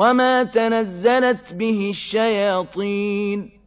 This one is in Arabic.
وما تنزلت به الشياطين